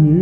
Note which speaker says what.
Speaker 1: you.